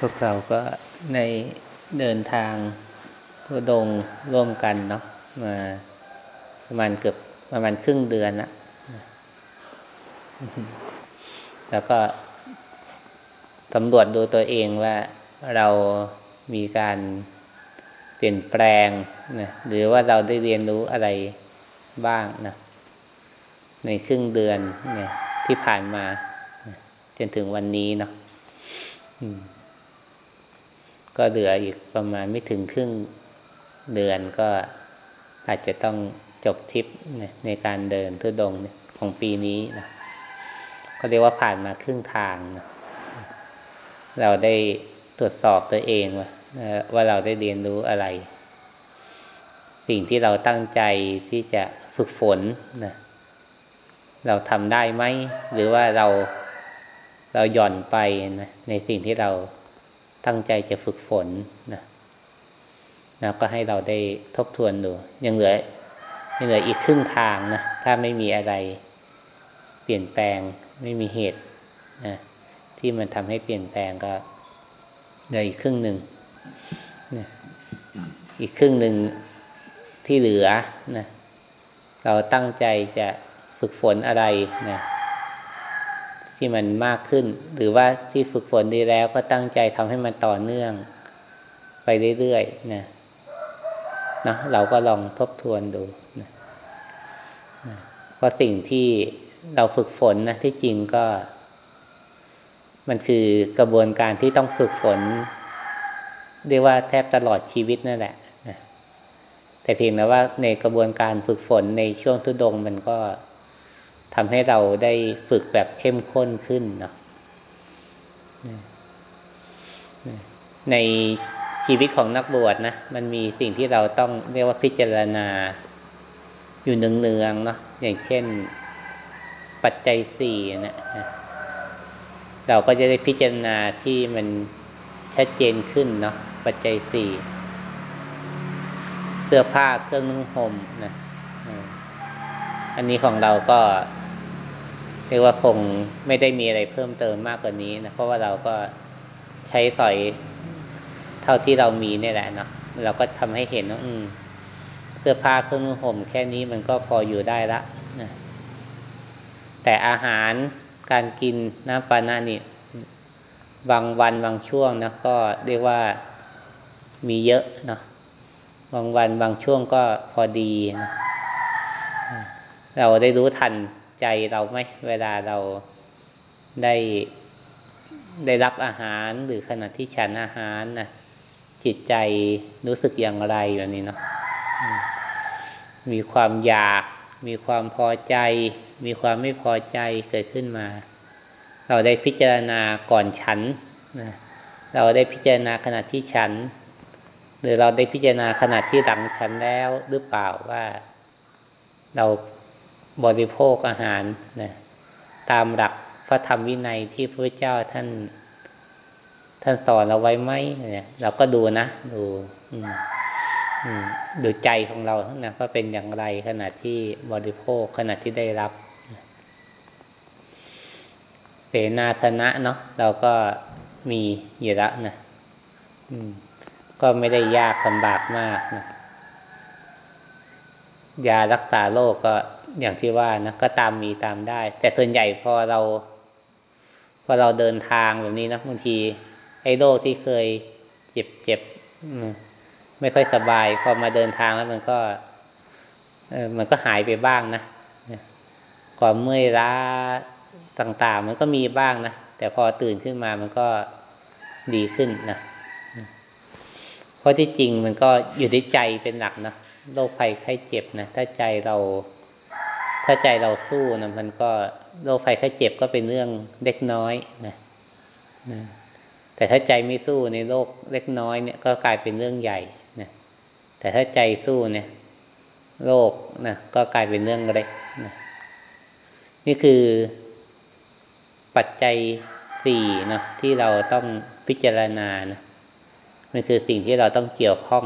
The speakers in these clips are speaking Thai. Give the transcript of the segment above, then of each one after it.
พวกเราก็ในเดินทางทุดงร่วมกันเนาะมาประมาณเกือบประมาณครึ่งเดือนละแล้วก็สำรวจดูตัวเองว่าเรามีการเปลี่ยนแปลงนะหรือว่าเราได้เรียนรู้อะไรบ้างนะในครึ่งเดือนเนี่ยที่ผ่านมาจนถึงวันนี้เนาะ ก็เหลืออีกประมาณไม่ถึงครึ่งเดือนก็อาจจะต้องจบทริปในการเดินทุดงของปีนี้นะก็เรียกว่าผ่านมาครึ่งทางนะเราได้ตรวจสอบตัวเองว่าว่าเราได้เรียนรู้อะไร สิ่งที่เราตั้งใจที่จะฝึกฝนนะเราทำได้ไหม หรือว่าเราเราหย่อนไปนะในสิ่งที่เรา ตั้งใจจะฝึกฝนนะนะก็ให้เราได้ทบทวนดู ยังเหลือยังเหลืออีกครึ่งทางนะ ถ้าไม่มีอะไรเปลี่ยนแปลง ไม่มีเหตุนะที่มันทำให้เปลี่ยนแปลงก็เหลืออีกครึ่งหนึ่งนะอีกครึ่งหนึ่งที่เหลือนะเราตั้งใจจะฝึกฝนอะไรนะ ที่มันมากขึ้น หรือว่าที่ฝึกฝนดีแล้วก็ตั้งใจทำให้มันต่อเนื่อง ไปเรื่อยๆนะนะเราก็ลองทบทวนดูนะเพราะสิ่งที่เราฝึกฝนนะที่จริงก็ มันคือกระบวนการที่ต้องฝึกฝนเรียกว่าแทบตลอดชีวิตนั่นแหละนะแต่เพียงแต่ว่าในกระบวนการฝึกฝนในช่วงทุดงมันก็ ทำให้เราได้ฝึกแบบเข้มข้นขึ้นเนาะในชีวิตของนักบวชนะมันมีสิ่งที่เราต้องเรียกว่าพิจารณา อยู่เนืองๆเนาะอย่างเช่น ปัจจัยสี่นะเราก็จะได้พิจารณาที่มันชัดเจนขึ้นเนาะปัจจัยสี่เสื้อผ้าเครื่องนุ่งห่มนะอันนี้ของเราก็ เรียกว่าคงไม่ได้มีอะไรเพิ่มเติมมากกว่านี้นะเพราะว่าเราก็ใช้สอยเท่าที่เรามีนี่แหละเนาะเราก็ทำให้เห็นว่าอืม เสื้อผ้าเครื่องนุ่งห่มแค่นี้มันก็พออยู่ได้ละนะแต่อาหารการกินน้ำปานานี่บางวันบางช่วงนะก็เรียกว่ามีเยอะเนาะบางวันบางช่วงก็พอดีนะเราได้รู้ทัน ใจเราไหมเวลาเราได้ได้รับอาหารหรือขณะที่ฉันอาหารนะจิตใจรู้สึกอย่างไรแบบนี้เนาะมีความอยาก มีความพอใจ มีความไม่พอใจเกิดขึ้นมา เราได้พิจารณาก่อนฉันนะเราได้พิจารณาขณะที่ฉัน หรือเราได้พิจารณาขณะที่หลังฉันแล้วหรือเปล่าว่า เรา บริโภคอาหารนะตามหลักพระธรรมวินัยที่พระเจ้าท่าน ท่านสอนเราไว้ไหมเนี่ยเราก็ดูนะ ดูดูใจของเรานะว่าเป็นอย่างไรขณะที่บริโภคขณะที่ได้รับ เสนาสนะเนาะเราก็มีอยู่แล้วนะก็ไม่ได้ยากลำบากมากนะยารักษาโรคก็ อย่างที่ว่านะก็ตามมีตามได้ แต่ส่วนใหญ่พอเราพอเราเดินทางแบบนี้นะบางทีไอ้โรคที่เคยเจ็บเจ็บไม่ค่อยสบายพอมาเดินทางแล้วมันก็เออมันก็หายไปบ้างนะความเมื่อยล้าต่างๆ มันก็มีบ้างนะแต่พอตื่นขึ้นมามันก็ดีขึ้นนะเพราะที่จริงมันก็อยู่ที่ใจเป็นหลักนะโรคภัยไข้เจ็บนะถ้าใจเรา ถ้าใจเราสู้นะมันก็โรคภัยไข้เจ็บก็เป็นเรื่องเล็กน้อยนะนะแต่ถ้าใจไม่สู้ในโรคเล็กน้อยเนี่ยก็กลายเป็นเรื่องใหญ่นะแต่ถ้าใจสู้เนี่ยโรคนะก็กลายเป็นเรื่องเล็กนะนี่คือปัจจัยสี่เนาะที่เราต้องพิจารณานะมันคือสิ่งที่เราต้องเกี่ยวข้อง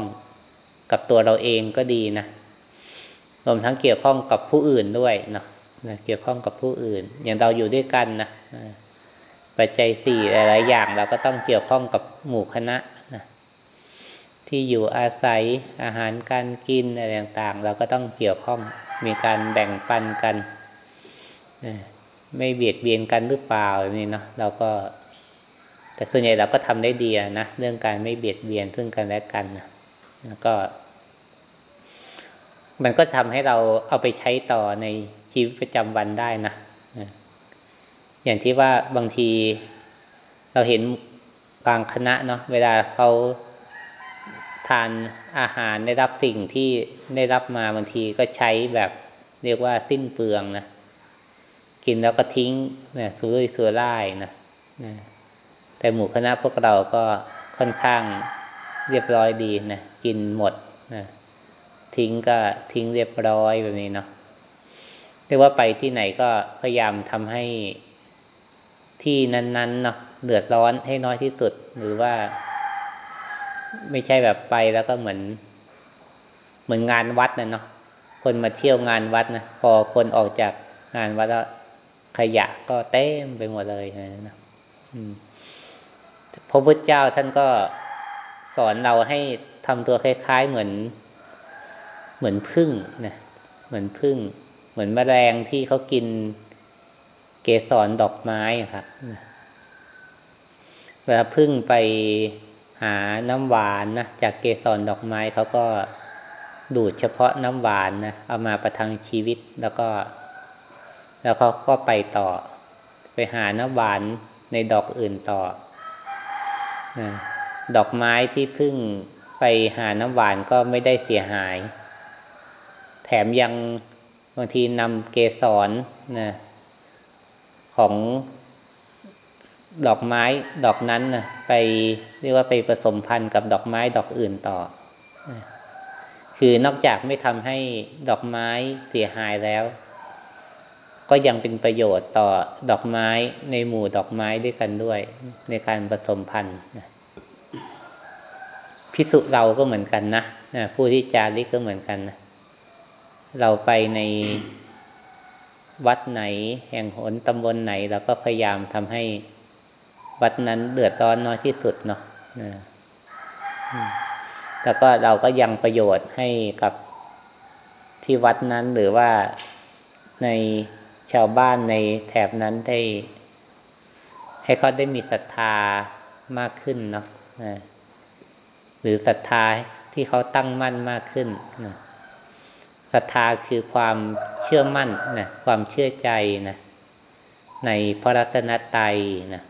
กับตัวเราเองก็ดีนะ รวมทั้งเกี่ยวข้องกับผู้อื่นด้วยเนาะเกี่ยวข้องกับผู้อื่น อย่างเราอยู่ด้วยกันนะปัจจัยสี่หลายๆอย่างเราก็ต้องเกี่ยวข้องกับหมู่คณะนะที่อยู่อาศัยอาหารการกินอะไรต่างๆ เราก็ต้องเกี่ยวข้องมีการแบ่งปันกันไม่เบียดเบียนกันหรือเปล่านี่เนาะเราก็ แต่ส่วนใหญ่เราก็ทำได้ดีนะเรื่องการไม่เบียดเบียนซึ่งกันและกันนะแล้วก็ มันก็ทำให้เราเอาไปใช้ต่อในชีวิตประจำวันได้นะอย่างที่ว่าบางทีเราเห็นบางคณะเนาะเวลาเขาทานอาหารได้รับสิ่งที่ได้รับมาบางทีก็ใช้แบบเรียกว่าสิ้นเปลืองนะกินแล้วก็ทิ้งเนะสุรุ่ยสุร่ายนะนะแต่หมู่คณะพวกเราก็ค่อนข้างเรียบร้อยดีนะกินหมดนะ ทิ้งก็ทิ้งเรียบร้อยแบบนี้เนาะเรียกว่าไปที่ไหนก็พยายามทำให้ที่นั้นๆเนาะเดือดร้อนให้น้อยที่สุด หรือว่า ไม่ใช่แบบไปแล้วก็เหมือน เหมือนงานวัดนะเนาะคนมาเที่ยวงานวัดนะพอคนออกจากงานวัดแล้วขยะก็เต็มไปหมดเลยนะพระพุทธเจ้าท่านก็สอนเราให้ทำตัวคล้าย ๆ เหมือน เหมือนพึ่งนะเหมือนพึ่ง เหมือนแมลงที่เขากินเกสรดอกไม้ครับเวลาพึ่งไปหาน้ำหวานนะจากเกสรดอกไม้เขาก็ดูดเฉพาะน้ำหวานนะเอามาประทังชีวิตแล้วก็ แล้วเขาก็ไปต่อ ไปหาน้ำหวานในดอกอื่นต่อดอกไม้ที่พึ่งไปหาน้ำหวานก็ไม่ได้เสียหาย ถมยังบางทีนำเกสรนะของดอกไม้ดอกนั้นนะไปเรียกว่าไปผสมพันธุ์กับดอกไม้ดอกอื่นต่อ คือนอกจากไม่ทำให้ดอกไม้เสียหายแล้ว ก็ยังเป็นประโยชน์ต่อดอกไม้ในหมู่ดอกไม้ด้วยกันด้วย ในการผสมพันธุ์พิสุเราก็เหมือนกันนะผู้ที่จาริกก็เหมือนกันนะ เราไปในวัดไหนแห่งหนตำบลไหนเราก็พยายามทำให้วัดนั้นเดือดร้อนน้อยที่สุดเนาะแล้วก็เราก็ยังประโยชน์ให้กับที่วัดนั้นหรือว่าในชาวบ้านในแถบนั้นได้ ให้เขาได้มีศรัทธามากขึ้นเนาะหรือศรัทธาที่เขาตั้งมั่นมากขึ้นนะ ศรัทธาคือความเชื่อมั่นนะความเชื่อใจนะในพระรัตนตรัยนะ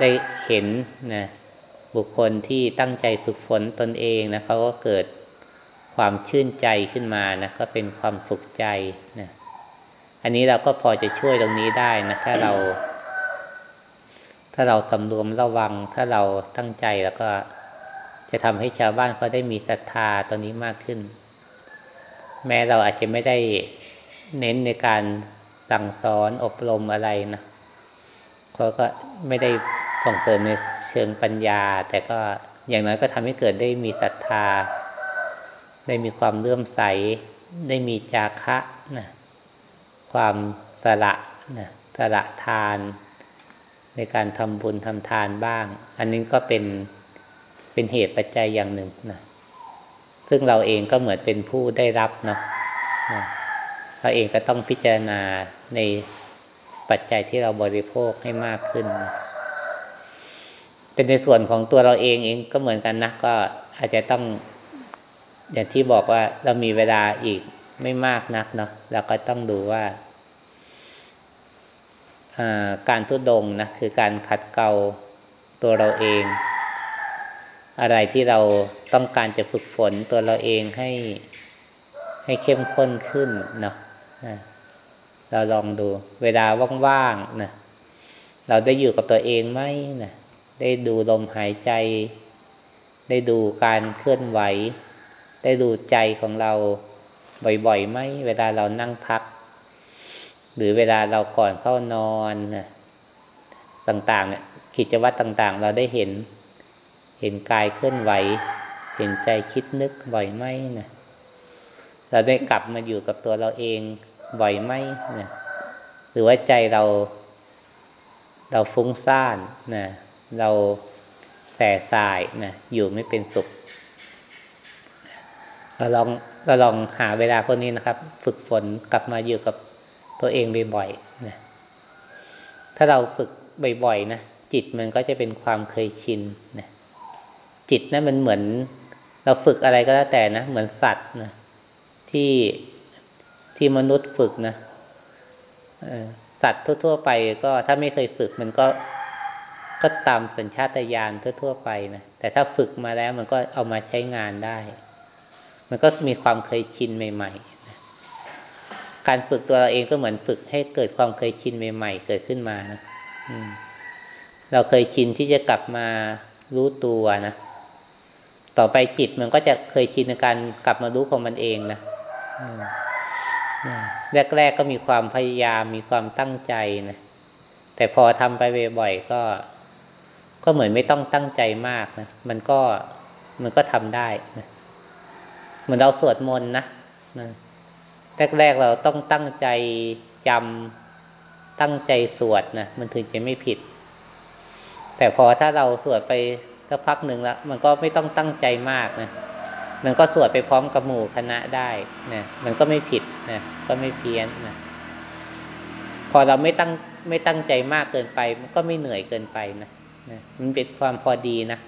ได้เห็นนะบุคคลที่ตั้งใจฝึกฝนตนเองนะเขาก็เกิดความชื่นใจขึ้นมานะก็เป็นความสุขใจนะอันนี้เราก็พอจะช่วยตรงนี้ได้นะถ้าเรา ถ้าเราสำรวมระวัง ถ้าเราตั้งใจแล้วก็จะทำให้ชาวบ้านเขาได้มีศรัทธาตรงนี้มากขึ้น แม้เราอาจจะไม่ได้เน้นในการสั่งสอนอบรมอะไรนะเขาก็ไม่ได้ส่งเสริมในเชิงปัญญา แต่ก็อย่างน้อยก็ทำให้เกิดได้มีศรัทธา ได้มีความเลื่อมใส ได้มีจาคะนะความสละนะสละทาน ในการทำบุญทำทานบ้าง อันนี้ก็เป็นเป็นเหตุปัจจัยอย่างหนึ่งนะ ซึ่งเราเองก็เหมือนเป็นผู้ได้รับเนาะเราเองก็ต้องพิจารณาในปัจจัยที่เราบริโภคให้มากขึ้น เป็นในส่วนของตัวเราเองเองก็เหมือนกันนะก็อาจจะต้อง อย่างที่บอกว่าเรามีเวลาอีกไม่มากนักเนาะเราก็ต้องดูว่าการทุดงนะคือการขัดเกลาตัวเราเอง อะไรที่เรา ต้องการจะฝึกฝนตัวเราเองให้ให้เข้มข้นขึ้นเนาะเราลองดู เวลาว่างๆนะเราได้อยู่กับตัวเองไหมนะได้ดูลมหายใจ ได้ดูการเคลื่อนไหว ได้ดูใจของเราบ่อยๆไหมเวลาเรานั่งพัก หรือเวลาเราก่อนเข้านอนนะต่างๆเนี่ยกิจวัตรต่างๆ เราได้เห็น เห็นกายเคลื่อนไหว เห็นใจคิดนึกบ่อยไหมนะเราได้กลับมาอยู่กับตัวเราเองบ่อยไหมนะหรือว่าใจเรา เราฟุ้งซ่านนะเราแสสายนะอยู่ไม่เป็นสุขเราลองเราลองหาเวลาพวกนี้นะครับ ฝึกฝนกลับมาอยู่กับตัวเองบ่อยๆนะถ้าเราฝึกบ่อยๆนะจิตมันก็จะเป็นความเคยชินนะจิตนะั้นมันเหมือน เราฝึกอะไรก็แล้วแต่นะ เหมือนสัตว์นะที่ที่มนุษย์ฝึกนะสัตว์ทั่ว ๆ ไปก็ถ้าไม่เคยฝึกมันก็ก็ตามสัญชาตญาณทั่ว ๆ ไปนะแต่ถ้าฝึกมาแล้วมันก็เอามาใช้งานได้ มันก็มีความเคยชินใหม่ๆ การฝึกตัวเราเองก็เหมือนฝึกให้เกิดความเคยชินใหม่ ๆ เกิดขึ้นมานะเราเคยชินที่จะกลับมารู้ตัวนะ ต่อไปจิตมันก็จะเคยชินในการกลับมารู้ของมันเองนะแรกๆก็มีความพยายามมีความตั้งใจนะแต่พอทำไปบ่อยๆก็ ก็เหมือนไม่ต้องตั้งใจมากนะมันก็มันก็ทำได้นะเหมือนเราสวดมนต์นะนะแรกๆเราต้องตั้งใจจำตั้งใจสวดนะมันถึงจะไม่ผิด แต่พอถ้าเราสวดไป สักพักหนึ่งแล้วมันก็ไม่ต้องตั้งใจมากนะมันก็สวดไปพร้อมกับหมู่คณะได้นะมันก็ไม่ผิดนะก็ไม่เพี้ยนนะพอเราไม่ตั้งไม่ตั้งใจมากเกินไป มันก็ไม่เหนื่อยเกินไปนะนะมันเป็นความพอดีนะ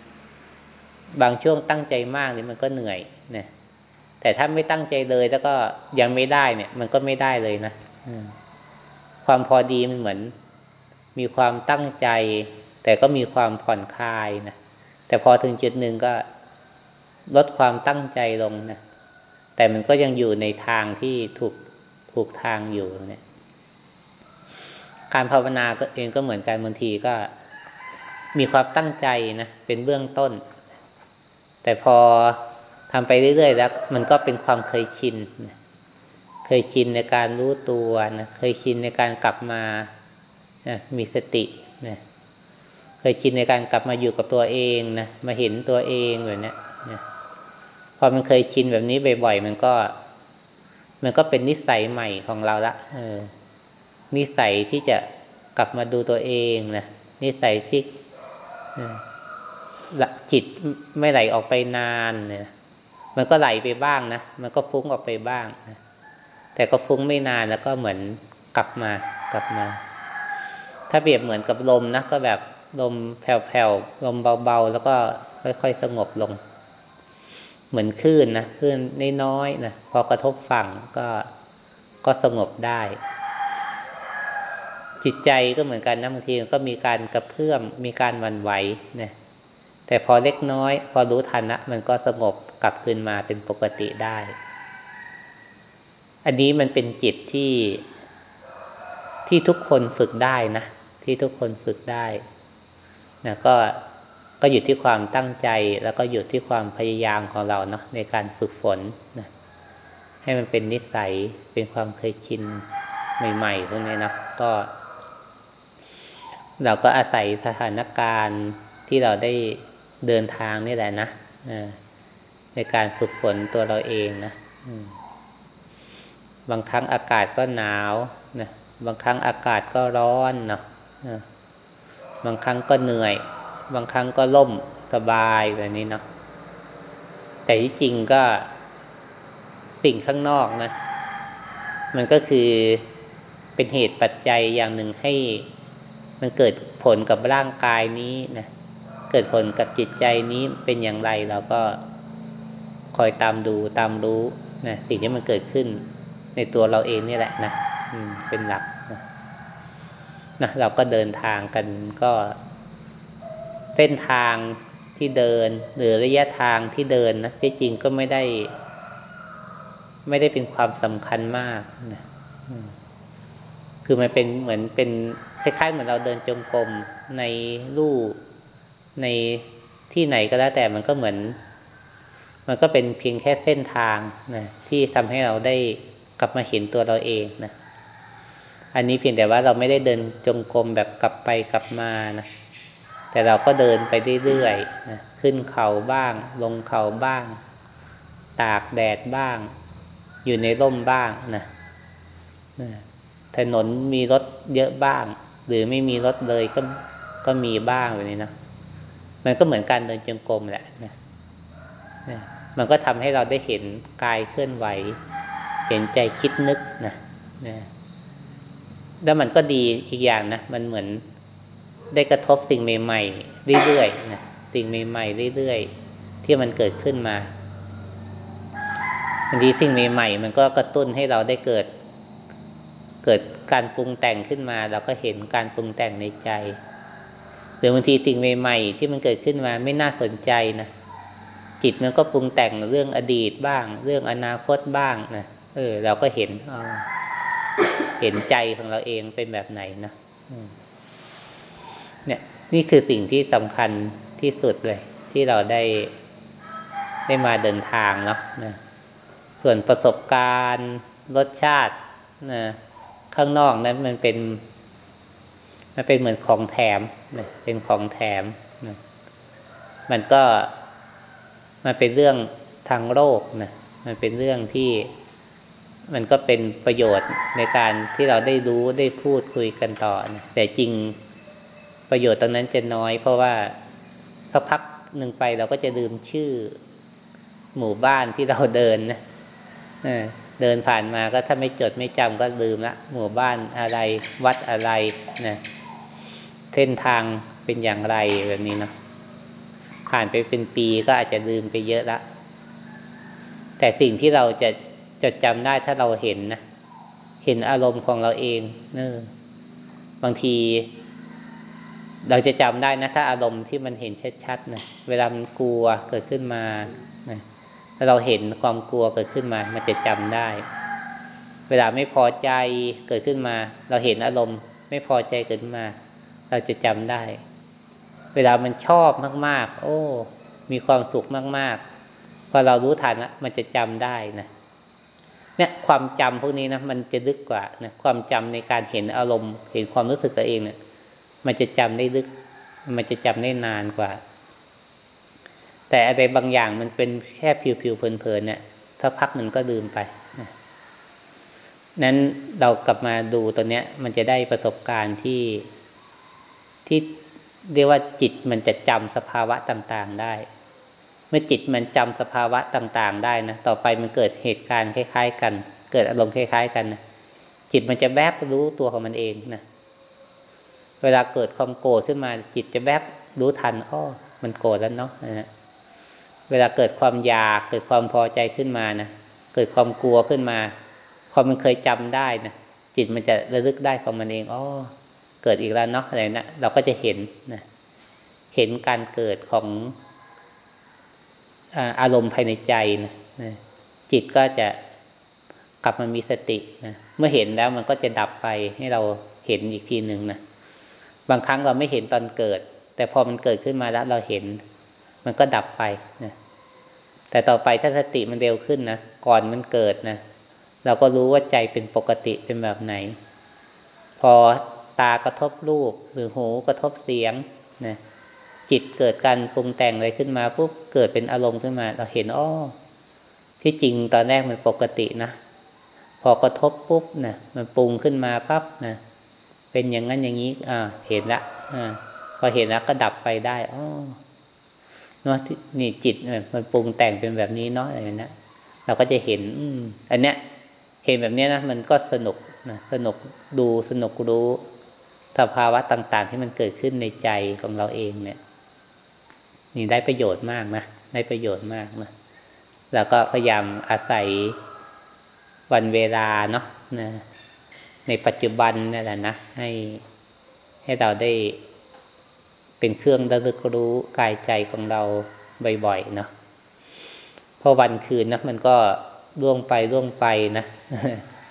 บางช่วงตั้งใจมากนี่มันก็เหนื่อยนะแต่ถ้าไม่ตั้งใจเลยแล้วก็ยังไม่ได้เนี่ย มันก็ไม่ได้เลยนะความพอดีมันเหมือน มีความตั้งใจ แต่ก็มีความผ่อนคลายนะ แต่พอถึงจุดหนึ่งก็ลดความตั้งใจลงนะ แต่มันก็ยังอยู่ในทางที่ถูกถูกทางอยู่เนี่ย การภาวนาก็เองก็เหมือนกันบางทีก็มีความตั้งใจนะเป็นเบื้องต้น แต่พอทำไปเรื่อยๆแล้ว มันก็เป็นความเคยชินนะเคยชินในการรู้ตัวนะเคยชินในการกลับมานะมีสตินะ เคยชินในการกลับมาอยู่กับตัวเองนะมาเห็นตัวเองแบบนี้นะพอมันเคยชินแบบนี้บ่อยๆมันก็ มันก็เป็นนิสัยใหม่ของเราละเออ นิสัยที่จะกลับมาดูตัวเองนะนิสัยที่จิตไม่ไหลออกไปนานเนี่ยมันก็ไหลไปบ้างนะมันก็ฟุ้งออกไปบ้างนะแต่ก็ฟุ้งไม่นานแล้วก็เหมือนกลับมากลับมา ถ้าเปรียบเหมือนกับลมนะก็แบบ ลมแผ่วๆลมเบาๆ แล้วก็ค่อยๆสงบลง เหมือนคลื่นนะคลื่นน้อยๆนะพอกระทบฝั่งก็ก็สงบได้ จิตใจก็เหมือนกันนะบางทีก็มีการกระเพื่อมมีการวันไหวนะแต่พอเล็กน้อย พอรู้ทันนะมันก็สงบกลับคืนมาเป็นปกติได้ อันนี้มันเป็นจิตที่ที่ทุกคนฝึกได้นะ ที่ทุกคนฝึกได้ นะก็ก็อยู่ที่ความตั้งใจแล้วก็อยู่ที่ความพยายามของเราเนาะในการฝึกฝนนะให้มันเป็นนิสัยเป็นความเคยชินใหม่ๆพวกนี้นะก็ เราก็อาศัยสถานการณ์ที่เราได้เดินทางนี่แหละนะในการฝึกฝนตัวเราเองนะบางครั้งอากาศก็หนาวนะบางครั้งอากาศก็ร้อนเนาะ บางครั้งก็เหนื่อย บางครั้งก็ล่มสบายแบบนี้เนาะแต่ที่จริงก็สิ่งข้างนอกนะ มันก็คือเป็นเหตุปัจจัยอย่างหนึ่งให้ มันเกิดผลกับร่างกายนี้นะเกิดผลกับจิตใจนี้เป็นอย่างไรเราก็คอยตามดูตามรู้นะสิ่งที่มันเกิดขึ้นในตัวเราเองนี่แหละนะเป็นหลัก นะเราก็เดินทางกันก็เส้นทางที่เดิน หรือระยะทางที่เดินนะที่จริงก็ไม่ได้ ไม่ได้เป็นความสำคัญมากนะคือมันเป็นเหมือนเป็นคล้ายๆเหมือนเราเดินจงกรมในลู่ในที่ไหนก็แล้วแต่มันก็เหมือน มันก็เป็นเพียงแค่เส้นทางนะที่ทำให้เราได้กลับมาเห็นตัวเราเองนะ อันนี้เพียงแต่ว่าเราไม่ได้เดินจงกรมแบบกลับไปกลับมานะ แต่เราก็เดินไปเรื่อยๆนะขึ้นเขาบ้าง ลงเขาบ้าง ตากแดดบ้าง อยู่ในร่มบ้างนะถนนมีรถเยอะบ้าง หรือไม่มีรถเลยก็ก็มีบ้างแบบนี้นะมันก็เหมือนการเดินจงกรมแหละนะมันก็ทำให้เราได้เห็นกายเคลื่อนไหว เห็นใจคิดนึกนะนะ แล้วมันก็ดีอีกอย่างนะมันเหมือนได้กระทบสิ่งใหม่ๆเรื่อยๆนะสิ่งใหม่ๆเรื่อยๆที่มันเกิดขึ้นมาบางทีสิ่งใหม่ๆมันก็กระตุ้นให้เราได้เกิด เกิดการปรุงแต่งขึ้นมา เราก็เห็นการปรุงแต่งในใจหรือบางทีสิ่งใหม่ๆที่มันเกิดขึ้นมาไม่น่าสนใจนะจิตมันก็ปรุงแต่งเรื่องอดีตบ้าง เรื่องอนาคตบ้างนะเออ เราก็เห็น เห็นใจของเราเองเป็นแบบไหนนะเนี่ย นี่คือสิ่งที่สำคัญที่สุดเลย ที่เราได้ได้มาเดินทางเนาะนะส่วนประสบการณ์ รสชาตินะข้างนอกนั้นมันเป็น มันเป็นเหมือนของแถมนะเป็นของแถมนะมันก็มันเป็นเรื่องทางโลกนะมันเป็นเรื่องที่ มันก็เป็นประโยชน์ในการที่เราได้รู้ได้พูดคุยกันต่อนะแต่จริงประโยชน์ตรงนั้นจะน้อย เพราะว่าสักพักหนึ่งไปเราก็จะลืมชื่อ หมู่บ้านที่เราเดินนะเดินผ่านมาก็ถ้าไม่จดไม่จำก็ลืมละหมู่บ้านอะไร วัดอะไรนะเส้นทางเป็นอย่างไรแบบนี้เนาะผ่านไปเป็นปีก็อาจจะลืมไปเยอะละแต่สิ่งที่เราจะ จดจำได้ถ้าเราเห็นนะ เห็นอารมณ์ของเราเองเนอบางที เราจะจำได้นะ ถ้าอารมณ์ที่มันเห็นชัดๆนะเวลามันกลัวเกิดขึ้นมานะถ้าเราเห็นความกลัวเกิดขึ้นมา มันจะจำได้ เวลาไม่พอใจเกิดขึ้นมา เราเห็นอารมณ์ ไม่พอใจเกิดมา เราจะจำได้ เวลามันชอบมาก ๆ โอ้ มีความสุขมาก ๆพอเรารู้ทันละมันจะจำได้นะ เนี่ยความจำพวกนี้นะมันจะลึกกว่านะความจำในการเห็นอารมณ์ เห็นความรู้สึกตัวเองเนี่ย มันจะจำได้ลึก มันจะจำได้นานกว่า แต่อะไรบางอย่างมันเป็นแค่ผิวๆเพลินๆเนี่ยถ้าพักหนึ่งก็ลืมไปนั้นเรากลับมาดูตัวเนี้ย มันจะได้ประสบการณ์ที่ที่เรียกว่าจิตมันจะจำสภาวะต่าง ๆ ได้ เมื่อจิตมันจำสภาวะต่างๆ ได้นะต่อไปมันเกิดเหตุการณ์คล้าย ๆ กัน เกิดอารมณ์คล้าย ๆ กันนะจิตมันจะแวบรู้ตัวของมันเองนะเวลาเกิดความโกรธขึ้นมา จิตจะแวบรู้ทันอ้อมันโกรธแล้วเนาะนะเวลาเกิดความอยากเกิดความพอใจขึ้นมานะเกิดความกลัวขึ้นมาพอมันเคยจำได้นะจิตมันจะระลึกได้ของมันเองอ๋อเกิดอีกแล้วเนาะอะไรนะเราก็จะเห็นนะเห็นการเกิดของ อารมณ์ภายในใจนะจิตก็จะกลับมามีสตินะเมื่อเห็นแล้วมันก็จะดับไปให้เราเห็นอีกทีหนึ่งนะบางครั้งเราไม่เห็นตอนเกิด แต่พอมันเกิดขึ้นมาแล้วเราเห็น มันก็ดับไปนะแต่ต่อไปถ้าสติมันเร็วขึ้นนะก่อนมันเกิดนะเราก็รู้ว่าใจเป็นปกติเป็นแบบไหน พอตากระทบรูปหรือหูกระทบเสียงนะ จิตเกิดการปรุงแต่งอะไรขึ้นมาปุ๊บเกิดเป็นอารมณ์ขึ้นมา เราเห็นอ้อที่จริงตอนแรกมันปกตินะ พอกระทบปุ๊บนะมันปรุงขึ้นมาปั๊บนะเป็นอย่างนั้นอย่างนี้อ่าเห็นละอ่าพอเห็นแล้วก็ดับไปได้อ๋อเนาะนี่จิตมันปรุงแต่งเป็นแบบนี้เนาะอะไรเนี้ยเราก็จะเห็น อืมอันเนี้ย เห็นแบบนี้นะมันก็สนุกนะสนุกดูสนุกรู้สภาวะต่าง ๆ ที่มันเกิดขึ้นในใจของเราเองเนี่ย นี่ได้ประโยชน์มากนะได้ประโยชน์มากนะแล้วก็พยายามอาศัยวันเวลาเนาะนะในปัจจุบันนี่แหละนะให้ให้เราได้เป็นเครื่องระลึกรู้กายใจของเราบ่อยๆเนาะพราะวันคืนนะมันก็ล่วงไปล่วงไปนะ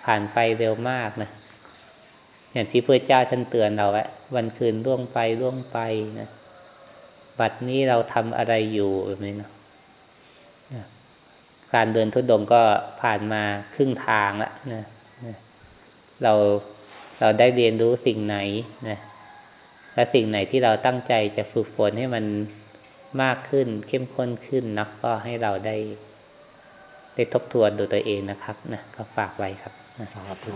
ผ่านไปเร็วมากนะอย่างที่พระเจ้าท่านเตือนเราไว้วันคืนล่วงไปล่วงไปนะ บัดนี้เราทำอะไรอยู่แบบนี้เนาะการเดินทุดงก็ผ่านมาครึ่งทางแล้วนะเราเราได้เรียนรู้สิ่งไหนนะและสิ่งไหนที่เราตั้งใจจะฝึกฝนให้มันมากขึ้น เข้มข้นขึ้นนะก็ให้เราได้ ได้ทบทวนดูตัวเองนะครับนะก็ฝากไว้ครับสาธุ